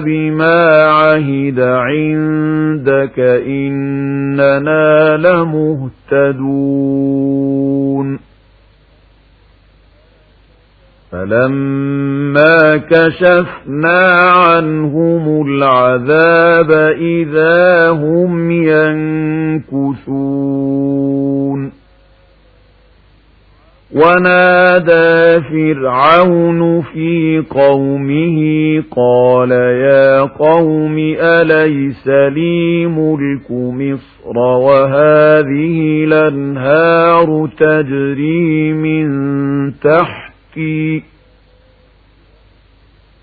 بما عهد عندك إننا لمهتدون فلما كشفنا عنهم العذاب إذا هم ينكثون ونادى فرعون في قومه قال يا قوم أليس لي ملك مصر وهذه الأنهار تجري من تحتي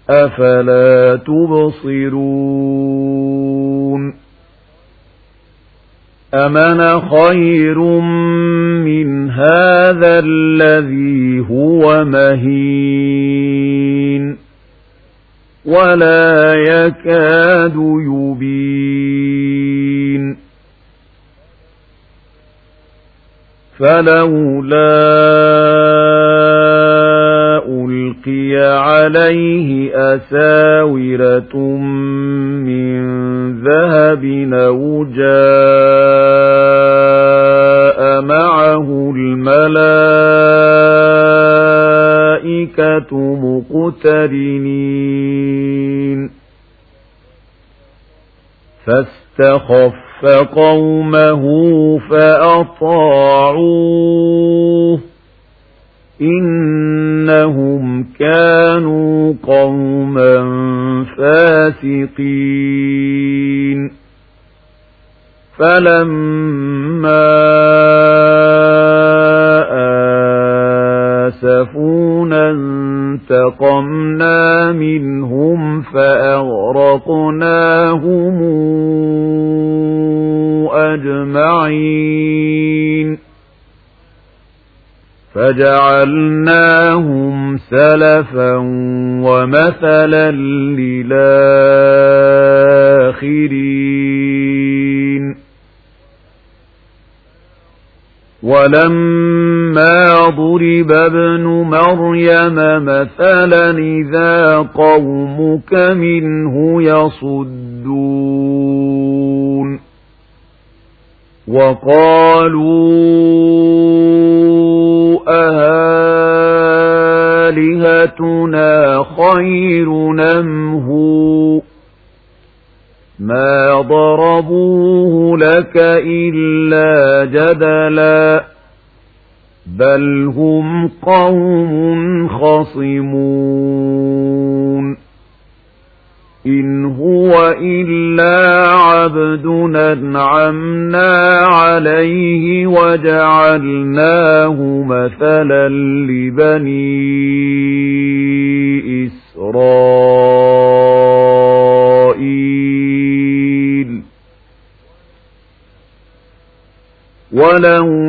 أفلا تبصرون أمن خير من هذا الذي هو مهين ولا يكاد يبين. فلولا ألقي عليه أساورة من ذهب أو جاء معه الملائكة مقترنين. فاستخف قومه فأطاعوه. إنهم كانوا قوما فاسقين. فلما انتقمنا منهم فأغرقناهم أجمعين. فجعلناهم سلفا ومثلا للآخرين. ولما ضرب ابن مريم مثلا إذا قومك منه يصدون وقالوا أهالهتنا خير نمه ما ضربوه لك إلا جدلا بل هم قوم خصمون إن هو إلا عبد أنعمنا عليه وجعلناه مثلا لبني إسرائيل ولو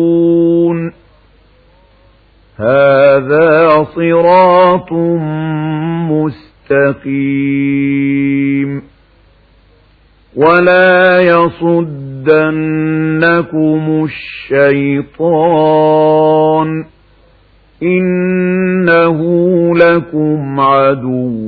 هذا صراط مستقيم. ولا يصدنكم الشيطان. إنه لكم عدو.